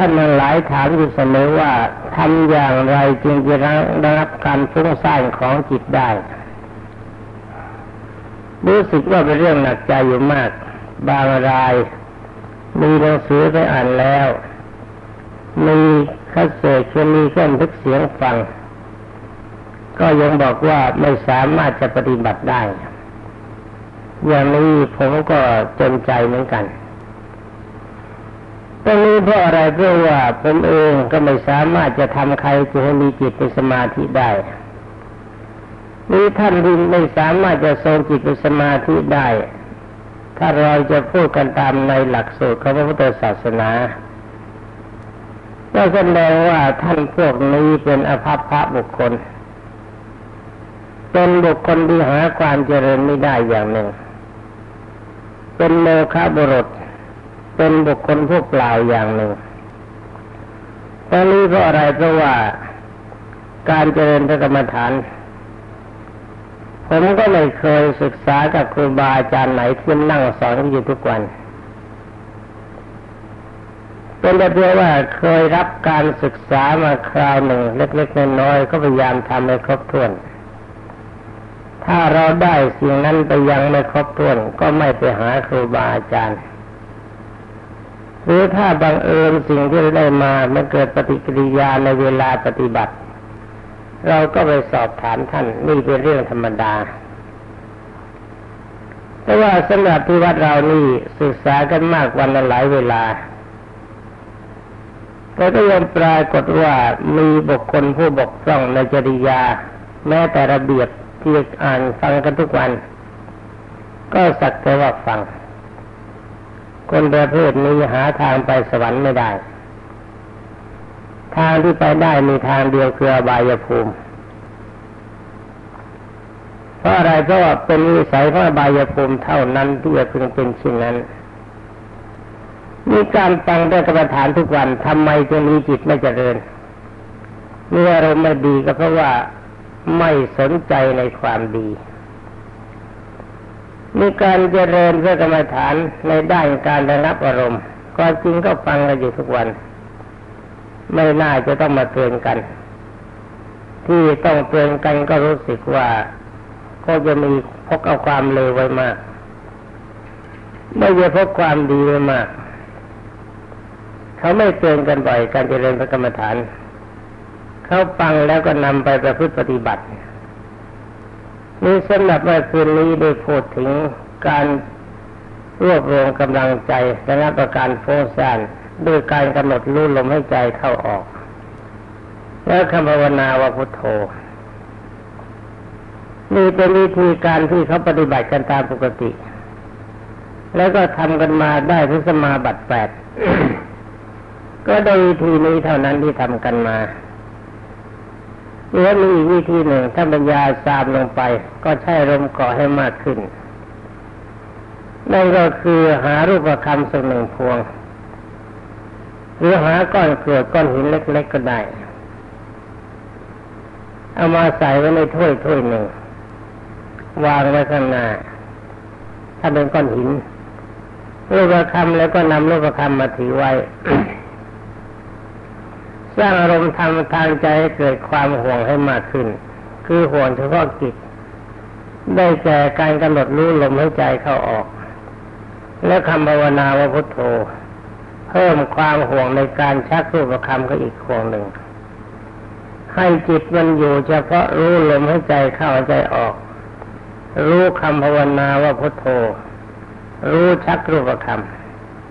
ท่านทั้งหลายถามอยู่เสมอว่าทำอย่างไรจึงจะได้รับการฟุ้งซ่านของจิตได้ รู้สึกว่าเป็นเรื่องหนักใจอยู่มาก บางราย มีหนังสือไปอ่านแล้ว มีคัสเซ็ตมีเครื่องทึกเสียงฟัง ก็ยังบอกว่าไม่สามารถจะปฏิบัติได้ อย่างนี้ผมก็จนใจเหมือนกัน ตรงนี้เพราะอะไรเพราะว่าผมเองก็ไม่สามารถจะทำใครจะให้มีจิตเป็นสมาธิได้นี่ท่านที่ไม่สามารถจะทรงจิตเป็นสมาธิได้ ถ้าเราจะพูดกันตามในหลักสูตรของพระพุทธศาสนาก็แสดงว่าท่านพวกนี้เป็นอภัพพระบุคคล เป็นบุคคลที่หาความเจริญไม่ได้อย่างหนึ่ง เป็นโมฆะบุรุษ เป็นบุคคลผู้เปล่าอย่างหนึ่งตอนนี้เพราะอะไรเพราะว่าการเจริญพระกรรมฐาน ผมก็ไม่เคยศึกษากับครูบาอาจารย์ไหนที่นั่งสอนอยู่ทุกวัน เป็นแต่เพียงว่าเคยรับการศึกษามาคราวหนึ่ง เล็กๆน้อยๆก็พยายามทำให้ครบถ้วน ถ้าเราได้สิ่งนั้นไปยังไม่ครบถ้วน ก็ไม่ไปหาครูบาอาจารย์ หรือถ้าบังเอิญสิ่งที่เราได้มามันเกิดปฏิกิริยาในเวลาปฏิบัติ เราก็ไปสอบถามท่านนี่เป็นเรื่องธรรมดาแต่ว่าสำหรับที่วัดเรานี่ศึกษากันมากวันละหลายเวลาก็ก็ยังปรากฏว่ามีบุคคลผู้บกพร่องในจริยา แม้แต่ระเบียบที่อ่านฟังกันทุกวัน ก็สักแต่ว่าฟัง คนประเภทนี้หาทางไปสวรรค์ไม่ได้ ทางที่ไปได้มีทางเดียวคืออบายภูมิเพราะอะไรเพราะว่าเป็นวิสัยของอบายภูมิเท่านั้นที่จะพึงเป็นเช่นนั้นมีการฟังได้กรรมฐานทุกวันทำไมจึงมีจิตไม่เจริญเมื่อเราไม่ดีก็เพราะว่าไม่สนใจในความดี มีการเจริญพื่อกรรมฐานในด้านการระงับอารมณ์ก็จริงก็ฟังกันอยู่ทุกวัน ไม่น่าจะต้องมาเตือนกัน ที่ต้องเตือนกันก็รู้สึกว่าก็จะมีพกเอาความเลวไว้มาก ไม่จะพกความดีไว้มาก เขาไม่เตือนกันบ่อยการเจริญพระกรรมฐาน เขาฟังแล้วก็นำไปประพฤติปฏิบัติ นี่สำหรับเมื่อคืนนี้ได้พูดถึงการรวบรวมกำลังใจและนับประการโฟซานด้วยการกำหนดรู้ลมให้ใจเข้าออก แล้วคำภาวนาว่าพุทโธนี่เป็นวิธีการที่เขาปฏิบัติกันตามปกติ แล้วก็ทำกันมาได้พิสมาบัตแปดก็โดยวิธีนี้เท่านั้นที่ทำกันมา แล้วมีอีกวิธีหนึ่งถ้าปัญญาซามลงไป ก็ใช้ลมเกาะให้มากขึ้นนั่นก็คือหารูปคำสักหนึ่งพวง หรือหาก้อนเกลือก้อนหินเล็ก ๆก็ได้ เอามาใส่ไว้ในถ้วยถ้วยหนึ่ง วางไว้ข้างหน้า ถ้าเป็นก้อนหินรูปคำแล้วก็นำรูปคำมาถือไว้ สร้างอารมณ์ทำทางใจให้เกิดความห่วงให้มากขึ้น คือห่วงเฉพาะกิจได้แก่การกำหนดรู้ลมหายใจเข้าออก และคำภาวนาว่าพุทโธ เพิ่มความห่วงในการชักรูปคำก็อีกห่วงหนึ่ง ให้จิตมันอยู่เฉพาะรู้ลมหายใจเข้าใจออก รู้คำภาวนาว่าพุทโธ รู้ชักรูปค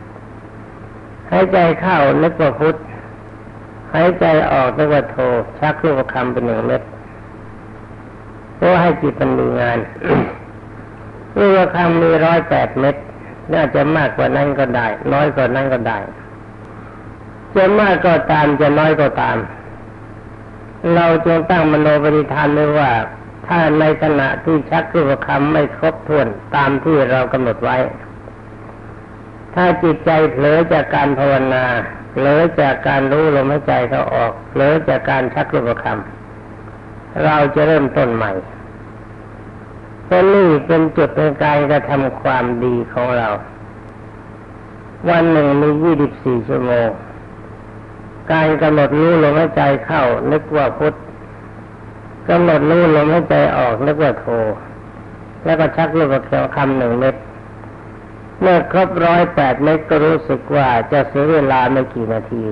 ำให้ใจเข้านึกว่าพุท หายใจออกนึกว่าโทชักลูกคำเป็นหนึ่งเม็ดเพื่อให้จิตมันมีงานลูกคำมีร้อยแปดเม็ดน่าจะมากกว่านั้นก็ได้ น้อยกว่านั้นก็ได้ จะมากก็ตามจะน้อยก็ตาม เราจงตั้งมโนปฏิทานไว้ว่า ถ้าในขณะที่ชักลูกคำไม่ครบถ้วนตามที่เรากำหนดไว้ ถ้าจิตใจเผลอจากการภาวนา ผลอจากการรู้ลมหายใจเขาออกเผลอจากการชักรูปคำเราจะเริ่มต้นใหม่เพราะนี่เป็นจุดในการกระทำความดีของเรา วันหนึ่งมียี่สิบสี่ชั่วโมง การกำหนดรู้ลมหายใจเข้า นึกว่าพุทธกำหนดรู้ลมหายใจออกนึกว่าโทแล้วก็ชักลูกกระคำหนึ่งเม็ด เมื่อครบร้อยแปดเม็ดก็รู้สึกว่าจะเสียเวลาไม่กี่นาที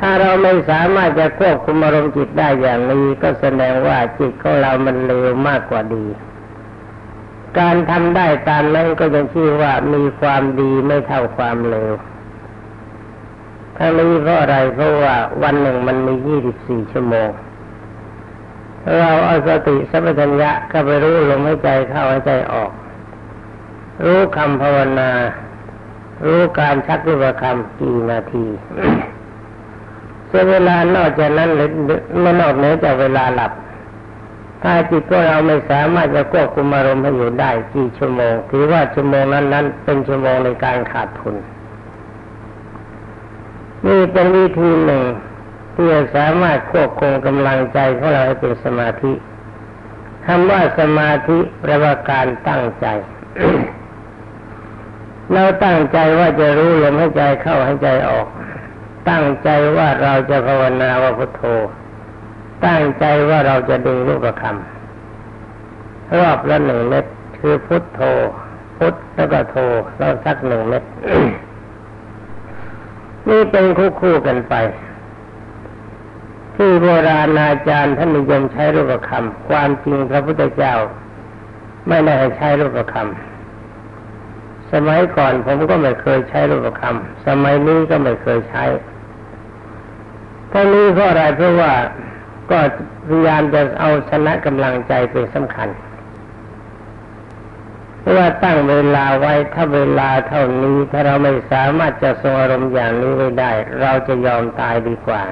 ถ้าเราไม่สามารถจะควบคุมอารมณ์จิตได้อย่างนี้ก็แสดงว่าจิตของเรามันเลวมากกว่าดี การทำได้ตามนั้นก็ยังชื่อว่ามีความดีไม่เท่าความเลวทั้งนี้เพราะอะไรเพราะว่าวันหนึ่งมันมียี่สิบสี่ชั่วโมง เราเอาสติสัมปชัญญะก็ไปรู้ลมหายใจเข้าหายใจออก รู้คำภาวนา รู้การชักรูปคำกี่นาทีส่วนเวลานอกจากนั้นไม่นอกเหนือจากเวลาหลับ ถ้าจิตก็เราไม่สามารถจะควบคุมอารมณ์ให้อยู่ได้กี่ชั่วโมง ถือว่าชั่วโมงนั้นนั้นเป็นชั่วโมงในการขาดทุน นี่เป็นวิธีหนึ่งที่จะสามารถควบคุมกำลังใจของเราให้เป็นสมาธิคำว่าสมาธิแปลว่าการตั้งใจ เราตั้งใจว่าจะรู้ลมหายใจเข้าหายใจออก ตั้งใจว่าเราจะภาวนาว่าพุทโธ ตั้งใจว่าเราจะดึงรูปคำรอบละหนึ่งเม็ดคือพุทโธ พุทแล้วก็โธแล้วสักหนึ่งเม็ดนี่เป็นคู่คู่กันไป ที่โบราณอาจารย์ท่านนิยมใช้รูปคำความจริงพระพุทธเจ้า ไม่ได้ใช้รูปคำ สมัยก่อนผมก็ไม่เคยใช้รูปคำสมัยนี้ก็ไม่เคยใช้ทั้งนี้เพราะอะไรเพราะว่าก็พยายามจะเอาชนะกำลังใจเป็นสำคัญเพราะว่าตั้งเวลาไว้ถ้าเวลาเท่านี้ถ้าเราไม่สามารถจะทรงอารมณ์อย่างนี้ไว้ได้ เราจะยอมตายดีกว่า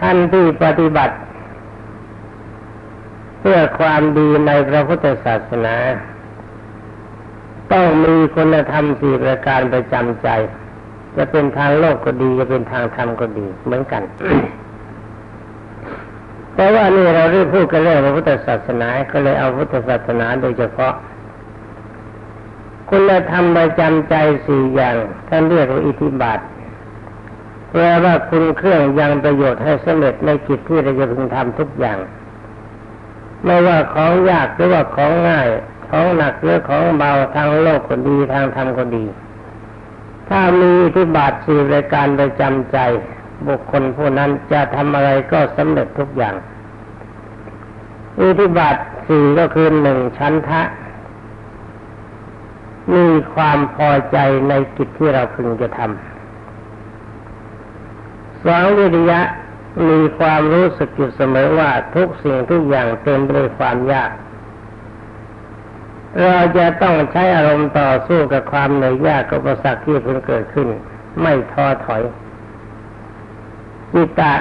ท่านที่ปฏิบัติ เพื่อความดีในพระพุทธศาสนา ต้องมีคุณธรรมสี่ประการประจำใจ จะเป็นทางโลกก็ดี จะเป็นทางธรรมก็ดีเหมือนกัน แต่ว่านี่เราเรียกพูดกันเรื่องพระพุทธศาสนา ก็เลยเอาพุทธศาสนาโดยเฉพาะ คุณธรรมประจำใจสี่อย่างท่านเรียกว่าอิทธิบาทแปลว่าคุณเครื่องยังประโยชน์ให้สำเร็จในกิจที่เราจะพึงทำทุกอย่าง ไม่ว่าของยากหรือว่าของง่าย ของหนักหรือของเบาทางโลกก็ดีทางธรรมก็ดี ถ้ามีอิทธิบาทสี่รายการประจำใจ บุคคลผู้นั้นจะทำอะไรก็สำเร็จทุกอย่างอิทธิบาทสี่ก็คือหนึ่งชั้นทะมีความพอใจในกิจที่เราพึงจะทำสองวิริยะมีความรู้สึกอยู่เสมอว่าทุกสิ่งทุกอย่างเต็มไปด้วยความยาก เราจะต้องใช้อารมณ์ต่อสู้กับความเหนื่อยยากกับประสักที่เพิ่งเกิดขึ้น ไม่ท้อถอยจิตตะ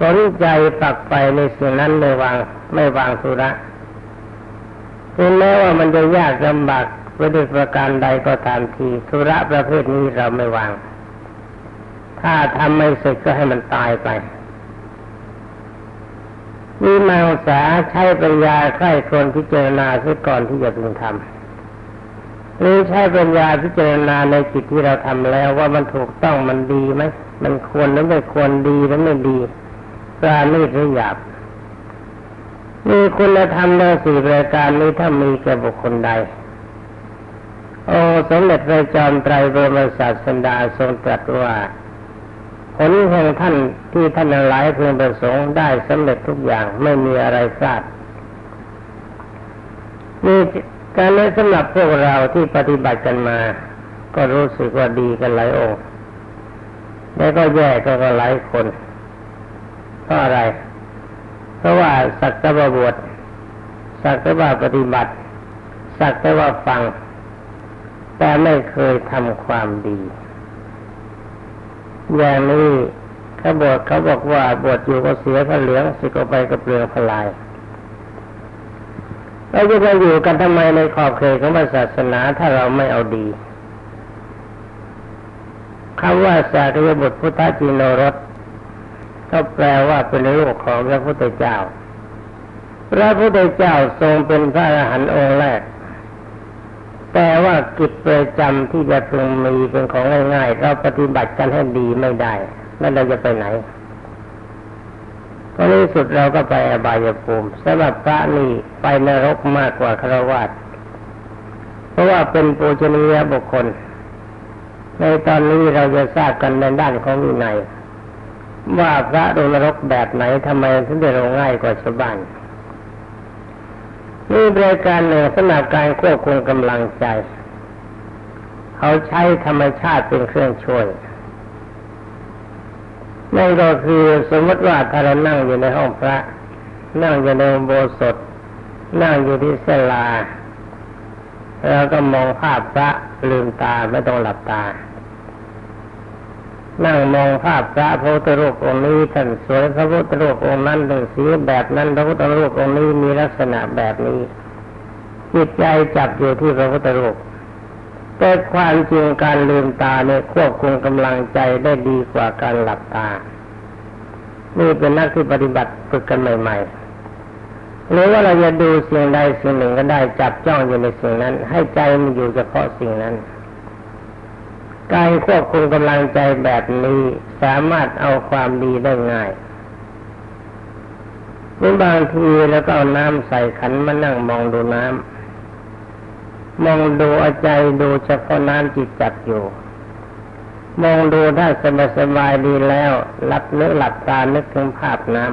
สนใจปักไปในสิ่งนั้นไม่วางไม่วางสุระถึงแม้ว่ามันจะยากลำบากไปด้วยประการใดก็ตามทีสุระประเภทนี้เราไม่วาง ถ้าทำไม่เสร็จก็ให้มันตายไป มีมังสาใช้ปัญญาใคร่ครวญพิจารณาเสียก่อนที่จะพึงทำหรือใช้ปัญญาพิจารณาในจิตที่เราทำแล้วว่ามันถูกต้องมันดีไหมมันควรหรือไม่ควรดีหรือไม่ดีปราณีหรือหยาบมีคุณธรรมในสี่รายการนี้ถ้ามีแก่บุคคลใด โอ้สมเด็จพระจอมไตรบรมศาสดาทรงตรัสว่า ผลแห่งท่านที่ท่านหลายเพื่อประสงค์ได้สำเร็จทุกอย่างไม่มีอะไรพลาดนี่การนี้สำหรับพวกเราที่ปฏิบัติกันมา ก็รู้สึกว่าดีกันหลายองค์แล้วก็แย่ก็ก็หลายคนเพราะอะไร เพราะว่าสักแต่ว่าบวชสักแต่ว่าปฏิบัติ สักแต่ว่าฟัง แต่ไม่เคยทำความดี อย่างนี้เขาบวชเขาบอกว่าบวชอยู่ก็เสียพระเหลืองสิก็ไปก็เปลืองพลายเราจะไปอยู่กันทำไมในขอบเขตของศาสนาถ้าเราไม่เอาดีคำว่าสากยบุตรพุทธจิโนรสก็แปลว่าเป็นลูกของพระพุทธเจ้า พระพุทธเจ้าทรงเป็นพระอรหันต์องค์แรก แต่ว่ากิจประจำที่จะพึงมีเป็นของง่ายๆ เราปฏิบัติกันให้ดีไม่ได้ แล้วเราจะไปไหนก็ในสุดเราก็ไปอบายภูมิสำหรับพระนี่ไปนรกมากกว่าครวาสเพราะว่าเป็นปูชนียบุคคล ในตอนนี้เราจะทราบกันในด้านของวินัยว่าพระโดนรกแบบไหนทำไมถึงได้ลงง่ายกว่าชาวบ้าน นี่บริการหนึ่งสำหรับการควบคุมกำลังใจ เขาใช้ธรรมชาติเป็นเครื่องช่วยนั่นก็คือสมมติว่าถ้าเรานั่งอยู่ในห้องพระ นั่งอยู่ในโบสถนั่งอยู่ที่เสลา แล้วก็มองภาพพระลืมตาไม่ต้องหลับตา นั่งมองภาพพระพุทธรูปองค์นี้ท่านสวยพระพุทธรูปองค์นั้นเป็นสีแบบนั้นพระพุทธรูปองค์นี้มีลักษณะแบบนี้จิตใจจับอยู่ที่พระพุทธรูปแต่ความจริงการลืมตาเนี่ยควบคุมกำลังใจได้ดีกว่าการหลับตา นี่เป็นนักที่ปฏิบัติฝึกกันใหม่ ๆ หรือว่าเราจะดูสิ่งใดสิ่งหนึ่งก็ได้จับจ้องอยู่ในสิ่งนั้น ให้ใจมันอยู่เฉพาะสิ่งนั้น การควบคุมกำลังใจแบบนี้สามารถเอาความดีได้ง่ายเมื่อบางทีแล้วก็เอาน้ำใส่ขันมานั่งมองดูน้ำมองดูอาใจดูเฉพาะน้ำจิตจับอยู่ มองดูถ้าสบายสบายดีแล้วหลับเนื้อหลับตานึกถึงภาพน้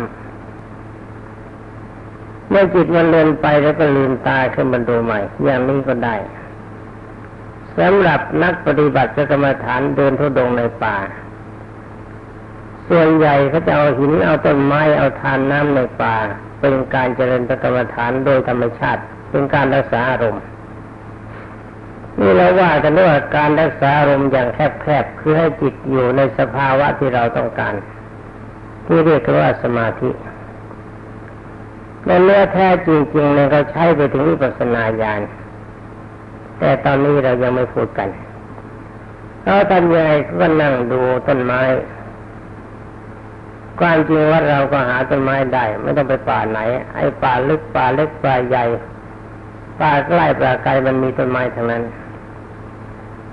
ำเมื่อจิตมันเลือนไปแล้วก็ลืมตาขึ้นมาดูใหม่ อย่างนี้ก็ได้ สำหรับนักปฏิบัติกรรมฐานเดินทุดงในป่า ส่วนใหญ่เขาจะเอาหินเอาต้นไม้เอาทานน้ำในป่า เป็นการเจริญกรรมฐานโดยธรรมชาติ เป็นการรักษาอารมณ์นี่เราว่ากันว่าการรักษาอารมณ์อย่างแคบๆคือให้จิตอยู่ในสภาวะที่เราต้องการ ที่เรียกว่าสมาธิในเนื้อแท้จริงๆเนี่ยเราใช้ไปถึงวิปัสสนาญาณ แต่ตอนนี้เรายังไม่พูดกันเราทำยังไงก็นั่งดูต้นไม้ ความจริงว่าเราก็หาต้นไม้ได้ ไม่ต้องไปป่าไหน ไอ้ป่าลึกป่าเล็กป่าใหญ่ป่าใกล้ป่าไกลมันมีต้นไม้ทั้งนั้น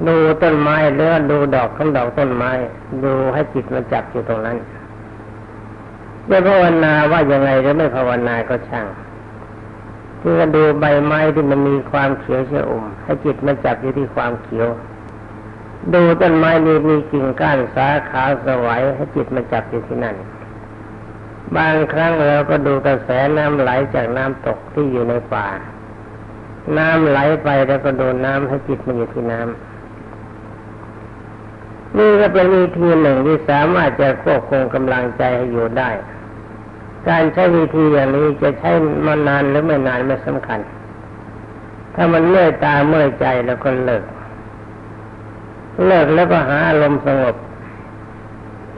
ดูต้นไม้เลือดูดอกของดอกต้นไม้ ดูให้จิตมันจับอยู่ตรงนั้นจะภาวนาว่ายังไงหรือไม่ภาวนาก็ช่าง คือดูใบไม้ที่มันมีความเขียวเชื่อมให้จิตมันจับอยู่ที่ความเขียว ดูต้นไม้นี้มีกิ่งก้านสาขาสวยให้จิตมันจับอยู่ที่นั่น บางครั้งเราก็ดูกระแสน้ำไหลจากน้ำตกที่อยู่ในป่า น้ำไหลไปแล้วก็ดูน้ำให้จิตมันอยู่ที่น้ำนี่ก็เป็นวิธีหนึ่งที่สามารถจะควบคุมกำลังใจให้อยู่ได้ การใช้วิธีอย่างนี้จะใช้มานานหรือไม่นานไม่สำคัญ ถ้ามันเมื่อยตาเมื่อยใจแล้วก็เลิก เลิกแล้วก็หาอารมณ์สงบ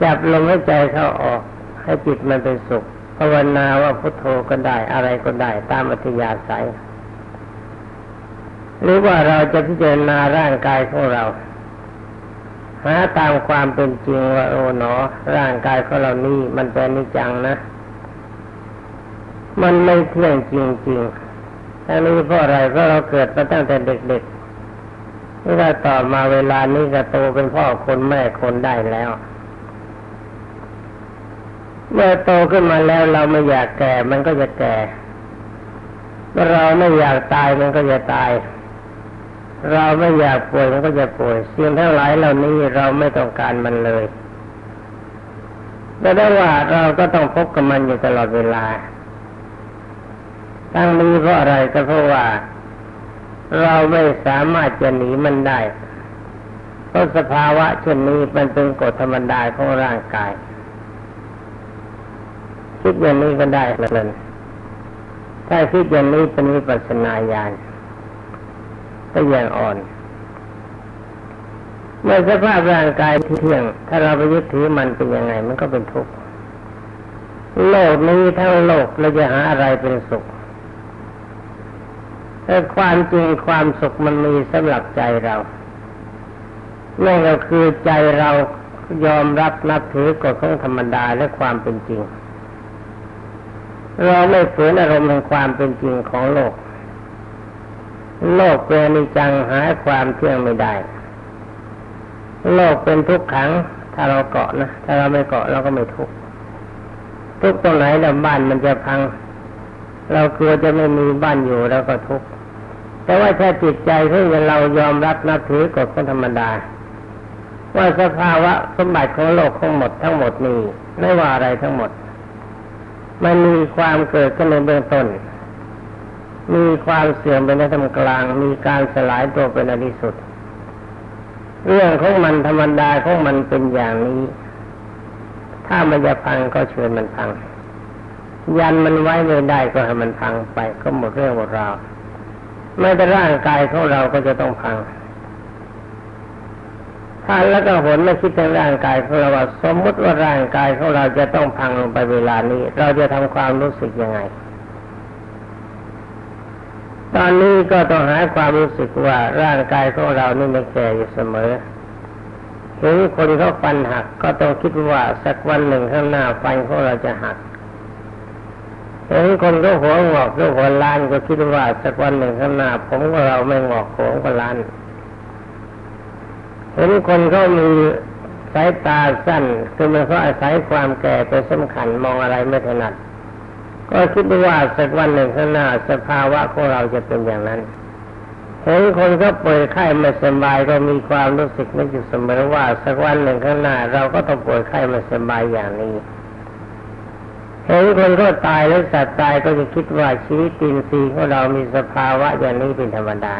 จับลมให้ใจเข้าออก ให้จิตมันเป็นสุขภาวนาว่าพุทโธก็ได้อะไรก็ได้ตามอัธยาศัย หรือว่าเราจะพิจารณาร่างกายของเราหาตามความเป็นจริงว่าโอ้หนอ ร่างกายของเรานี่มันเป็นนิจังนะ มันไม่เที่ยงจริงๆทั้งนี้เพราะอะไรเพราะเราเกิดมาตั้งแต่เด็กๆนี่ถ้าต่อมาเวลานี้ก็โตเป็นพ่อคนแม่คนได้แล้ว เมื่อโตขึ้นมาแล้วเราไม่อยากแก่ มันก็จะแก่เมื่อเราไม่อยากตายมันก็จะตาย เราไม่อยากป่วยมันก็จะป่วยสิ่งทั้งหลายเหล่านี้เราไม่ต้องการมันเลยแต่ได้ว่าเราก็ต้องพบกับมันอยู่ตลอดเวลา ทั้งนี้เพราะอะไรก็เพราะว่า เราไม่สามารถจะหนีมันได้เพราะสภาวะเช่นนี้มันเป็นกฎธรรมดาของร่างกาย คิดอย่างนี้ก็ได้เลยถ้าคิดอย่างนี้เป็นวิปัสนาญาณก็ยังอ่อนเมื่อสภาพร่างกายที่เที่ยง ถ้าเราไปยึดถือมันเป็นยังไง มันก็เป็นทุกข์โลกนี้ทั้งโลกเราจะหาอะไรเป็นสุข แต่ความจริงความสุขมันมีสำหรับใจเรานั่นก็คือใจเรายอมรับนับถือกฎของธรรมดาและความเป็นจริง เราไม่ฝืนอารมณ์แห่งความเป็นจริงของโลก โลกเป็นนิจังหาความเที่ยงไม่ได้ โลกเป็นทุกขัง ถ้าเราเกาะนะ ถ้าเราไม่เกาะเราก็ไม่ทุกข์ทุกตรงไหนแล้วบ้านมันจะพัง เรากลัวจะไม่มีบ้านอยู่เราก็ทุกข์ แต่ว่าถ้าจิตใจที่เรายอมรับนับถือกฎของธรรมดา ว่าสภาวะสมบัติของโลกทั้งหมดทั้งหมดนี้ไม่ว่าอะไรทั้งหมด มันมีความเกิดขึ้นในเบื้องต้น มีความเสื่อมเป็นในธรรมกลาง มีการสลายตัวเป็นอนิสุด เรื่องของมันธรรมดาของมันเป็นอย่างนี้ ถ้ามันจะพังก็เชิญมันพัง ยันมันไว้ไม่ได้ก็ให้มันพังไปก็หมดเรื่องหมดราว ไม่แต่ร่างกายของเราก็จะต้องพังถ้าแล้วก็ผลไม่คิดถึงร่างกายของเราว่าสมมติว่าร่างกายของเราจะต้องพังลงไปเวลานี้ เราจะทำความรู้สึกยังไง ตอนนี้ก็ต้องหาความรู้สึกว่าร่างกายของเรานี่ไม่แก่อยู่เสมอเห็นคนเขาฟันหัก ก็ต้องคิดว่าสักวันหนึ่งข้างหน้าฟันของเราจะหัก เห็นคนเขาหัวงอกหรือหัวล้านก็คิดว่าสักวันหนึ่งข้างหน้าผมของเราไม่งอกผมก็ล้านเห็นคนเขามีสายตาสั้นคือมันเขาอาศัยความแก่เป็นสำคัญมองอะไรไม่ถนัด ก็คิดว่าสักวันหนึ่งข้างหน้าสภาวะของเราจะเป็นอย่างนั้นเห็นคนเขาป่วยไข้ไม่สบายก็มีความรู้สึกนึกอยู่เสมอว่าสักวันหนึ่งข้างหน้า เราก็ต้องป่วยไข้ไม่สบายอย่างนี้ เห็นคนก็ตายแล้วสัตว์ตายก็จะคิดว่าชีวิตตินซีของเรามีสภาวะอย่างนี้เป็นธรรมดา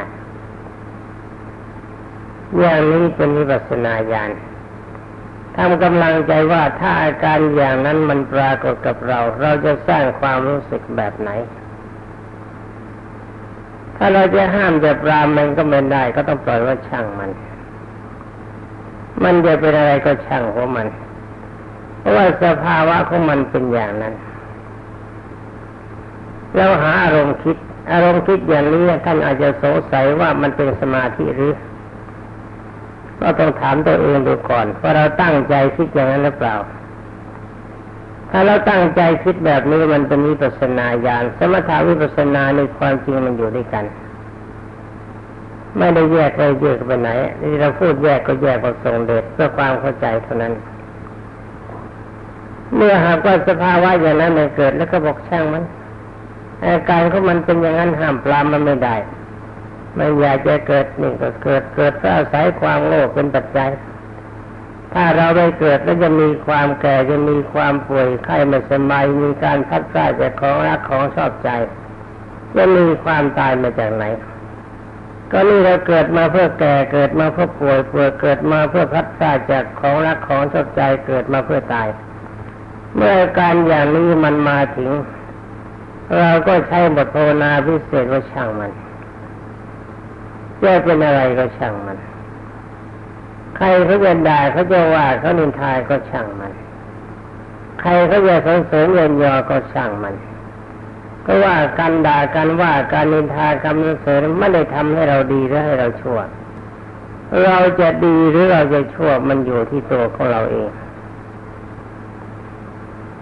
อย่างนี้เป็นวิปัสนาญาณทำกำลังใจว่าถ้าอาการอย่างนั้นมันปรากฏกับเรา เราจะสร้างความรู้สึกแบบไหน ถ้าเราจะห้ามจะปรามมันก็ไม่ได้ ก็ต้องปล่อยว่าช่างมัน มันจะเป็นอะไรก็ช่างของมัน เพราะว่าสภาวะของมันเป็นอย่างนั้น แล้วหาอารมณ์คิด อารมณ์คิดอย่างนี้ท่านอาจจะสงสัยว่ามันเป็นสมาธิหรือ ก็ต้องถามตัวเองดูก่อนว่าเราตั้งใจคิดอย่างนั้นหรือเปล่า ถ้าเราตั้งใจคิดแบบนี้มันเป็นวิปัสนาญาณสมถาวิปัสนาในความจริงมันอยู่ด้วยกันไม่ได้แยกไปแยกไปไหน นี่เราพูดแยกก็แยกประสงเด็ดเพื่อความเข้าใจเท่านั้น เมื่อหากว่าสภาวะอย่างนั้นมันเกิดแล้วก็บอกช่างมันอาการของมันเป็นอย่างนั้นห้ามปรามมันไม่ได้ไม่อยากจะเกิดนี่ก็เกิดเกิดก็อาศัยความโลภเป็นปัจจัย ถ้าเราไม่เกิดแล้วจะมีความแก่จะมีความป่วยไข้ไม่สบายมีการพัดพลาดจากของรักของชอบใจ จะมีความตายมาจากไหน ก็นี่เราเกิดมาเพื่อแก่เกิดมาเพื่อป่วยป่วยเกิดมาเพื่อพัดพลาดจากของรักของชอบใจเกิดมาเพื่อตาย เมื่อการอย่างนี้มันมาถึง เราก็ใช้บทภาวนาพิเศษว่าช่างมันจะเป็นอะไรก็ช่างมัน ใครเขาจะด่าเขาจะว่าเขานินทาก็ช่างมัน ใครเขาจะสรรเสริญเยินยอก็ช่างมันก็ว่าการด่ากันว่าการนินทาคำเสริญไม่ได้ทำให้เราดีหรือให้เราชั่ว เราจะดีหรือเราจะชั่วมันอยู่ที่ตัวของเราเอง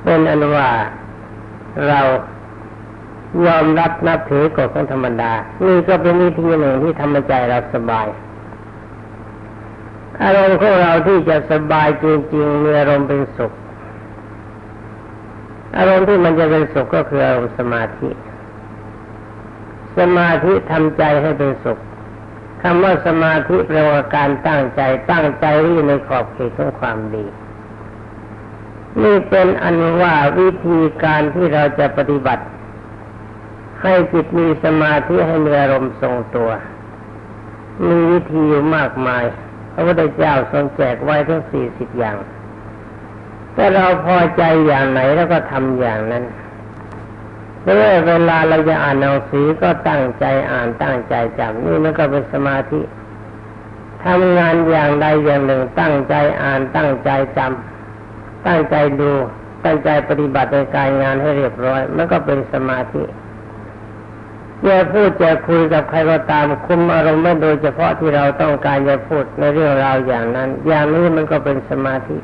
เป็นอันว่าเรายอมรับนับถือกฎของธรรมดา นี่ก็เป็นวิธีหนึ่งที่ทำให้ใจเราสบาย อารมณ์ของเราที่จะสบายจริงๆมีอารมณ์เป็นสุข อารมณ์ที่มันจะเป็นสุขก็คืออารมณ์สมาธิ สมาธิทำใจให้เป็นสุขคำว่าสมาธิแปลว่าการตั้งใจตั้งใจที่ในขอบเขตของความดี นี่เป็นอันว่าวิธีการที่เราจะปฏิบัติ ให้จิตมีสมาธิให้มีอารมณ์ทรงตัว มีวิธีอยู่มากมายพระพุทธเจ้าทรงแจกไว้ทั้งสี่สิบอย่าง แต่เราพอใจอย่างไหนแล้วก็ทำอย่างนั้นเมื่อเวลาเราจะอ่านหนังสือก็ตั้งใจอ่านตั้งใจจำนี่มันก็เป็นสมาธิทำงานอย่างใดอย่างหนึ่งตั้งใจอ่านตั้งใจจำ ตั้งใจดูตั้งใจปฏิบัติในการงานให้เรียบร้อย มันก็เป็นสมาธิจะพูดจะคุยกับใครก็ตามคุมอารมณ์ไม่โดยเฉพาะที่เราต้องการจะพูดในเรื่องราวอย่างนั้น อย่างนี้มันก็เป็นสมาธิ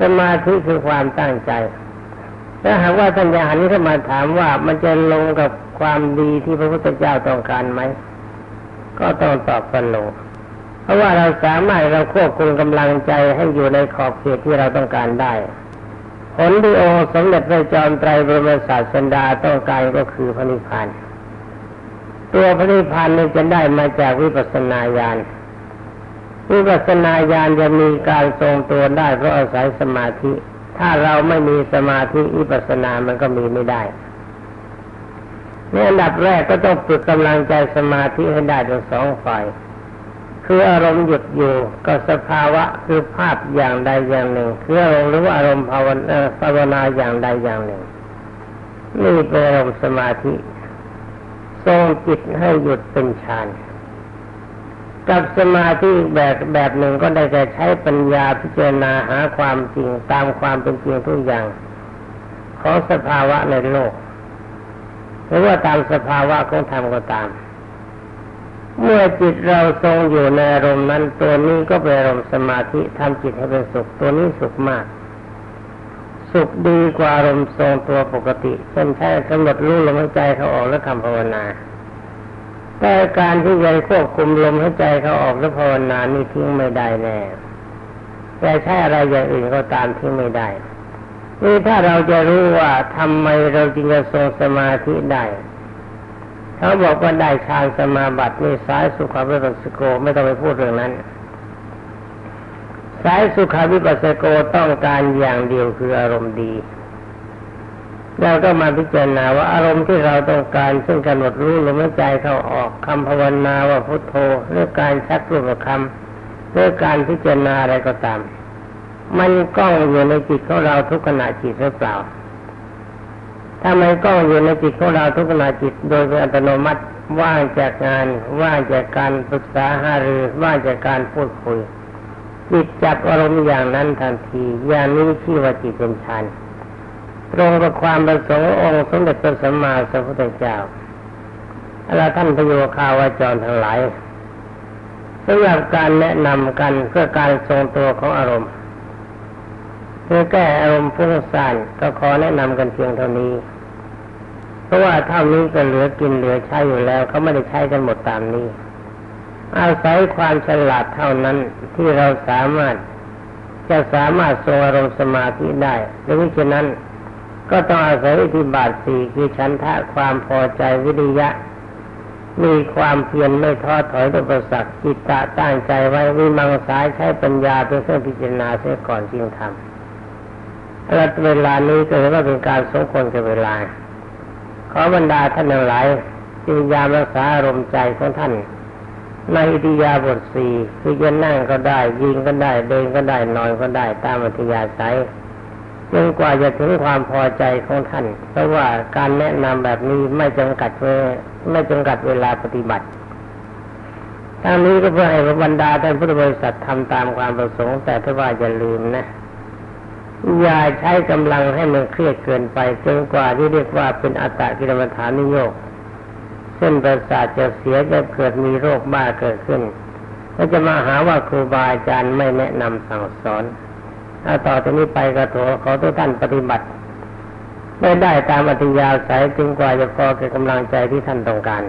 สมาธิคือความตั้งใจถ้าหากว่าท่านยาหันนี้เข้ามาถามว่ามันจะลงกับความดีที่พระพุทธเจ้าต้องการไหม ก็ต้องตอบว่าโนเพ ราะว่าเราสามารถเราควบคุมกำลังใจให้อยู่ในขอบเขตที่เราต้องการได้ ผลที่องค์สมเด็จพระจอมไตรบรมศาสดาต้องการก็คือพระนิพพาน ตัวพระนิพพานนี้จะได้มาจากวิปัสสนาญาณ วิปัสสนาญาณจะมีการทรงตัวได้เพราะอาศัยสมาธิ ถ้าเราไม่มีสมาธิวิปัสสนามันก็มีไม่ได้ในอันดับแรกก็ต้องฝึกกำลังใจสมาธิให้ได้ทั้งสองฝ่าย คืออารมณ์หยุดอยู่ก็สภาวะคือภาพอย่างใดอย่างหนึ่ง คืออารมณ์หรือว่าอารมณ์ภาวนาภาวนาอย่างใดอย่างหนึ่งนี่เป็นอารมณ์สมาธิทรงจิตให้หยุดเป็นฌานกับสมาธิแบบแบบหนึ่งก็ได้แต่ใช้ปัญญาพิจารณาหาความจริงตามความเป็นจริงทุกอย่าง ของสภาวะในโลก หรือว่าตามสภาวะของธรรมก็ตาม เมื่อจิตเราทรงอยู่ในอารมณ์นั้นตัวนี้ก็เป็นอารมณ์สมาธิทำจิตให้เป็นสุขตัวนี้สุขมาก สุขดีกว่าอารมณ์ทรงตัวปกติเช่นแค่กำหนดรู้ลมหายใจเขาออกแล้วคำภาวนาแต่การที่ยังควบคุมลมหายใจเขาออกแล้วภาวนานี่ทิ้งไม่ได้แน่ แต่ใช้อะไรอย่างอื่นก็ตามทิ้งไม่ได้ นี่ถ้าเราจะรู้ว่าทำไมเราจึงจะทรงสมาธิได้ เขาบอกว่าได้ฌานสมาบัตินี่สายสุขาวิปัสสโกไม่ต้องไปพูดเรื่องนั้น สายสุขาวิปัสสโกต้องการอย่างเดียวคืออารมณ์ดีเราก็มาพิจารณาว่าอารมณ์ที่เราต้องการซึ่งกำหนดรู้ลมหายใจเข้าออกคำภาวนาว่าพุทโธหรือการชักรูปคำหรือการพิจารณาอะไรก็ตาม มันกล้องอยู่ในจิตของเราทุกขณะจิตหรือเปล่า ถ้ามันกล้องอยู่ในจิตของเราทุกขณะจิตโดยเป็นอัตโนมัติว่างจากงานว่างจากการปรึกษาหารือว่างจากการพูดคุย จิตจับอารมณ์อย่างนั้นทันทีอย่างนี้ที่ว่าจิตเป็นฌานตรงกับความประสงค์องค์สมเด็จพระสัมมาสัมพุทธเจ้าแลาท่านพโยคาวาจรทั้งหลายสำหรับการแนะนำกันเพื่อการทรงตัวของอารมณ์ เพื่อแก้อารมณ์ฟุ้งซ่านก็ขอแนะนำกันเพียงเท่านี้ เพราะว่าเท่านี้ก็เหลือกินเหลือใช้อยู่แล้วเขาไม่ได้ใช้กันหมดตามนี้ อาศัยความฉลาดเท่านั้นที่เราสามารถจะสามารถทรงอารมณ์สมาธิได้ดังฉะนั้นก็ต้องอาศัยอิทธิบาทสี่คือฉันทะความพอใจวิริยะ มีความเพียรไม่ท้อถอยต่อประสักจิตตะตั้งใจไว้วิมังสายใช้ปัญญาเป็นเครื่องพิจารณาเสียก่อนจึงทำ และเวลานี้ก็ถือว่าเป็นการสมควรกับเวลา ขอบรรดาท่านทั้งหลายจึงยามรักษาอารมณ์ใจของท่าน ในอิทยาบทสี่คือจะนั่งก็ได้ยิงก็ได้เดินก็ได้นอนก็ได้ตามอัธยาศัยจนกว่าจะถึงความพอใจของท่าน เพราะว่าการแนะนำแบบนี้ไม่จำกัดเวไม่จำกัดเวลาปฏิบัติทั้งนี้ก็เพื่อให้บรรดาท่านพุทธบริษัททำตามความประสงค์แต่ถ้าว่าอย่าลืมนะ อย่าใช้กำลังให้มันเครียดเกินไปจนกว่าที่เรียกว่าเป็นอัตตกิรมฐานนิโยกเส้นประสาทจะเสียจะเกิดมีโรคบ้าเกิดขึ้น ก็จะมาหาว่าครูบาอาจารย์ไม่แนะนำสั่งสอนถ้าต่อจากนี้ไปก็โถขอทุกท่านปฏิบัติไม่ได้ตามอัธยาศัยจึงกว่าจะพอแก่กำลังใจที่ท่านต้องการ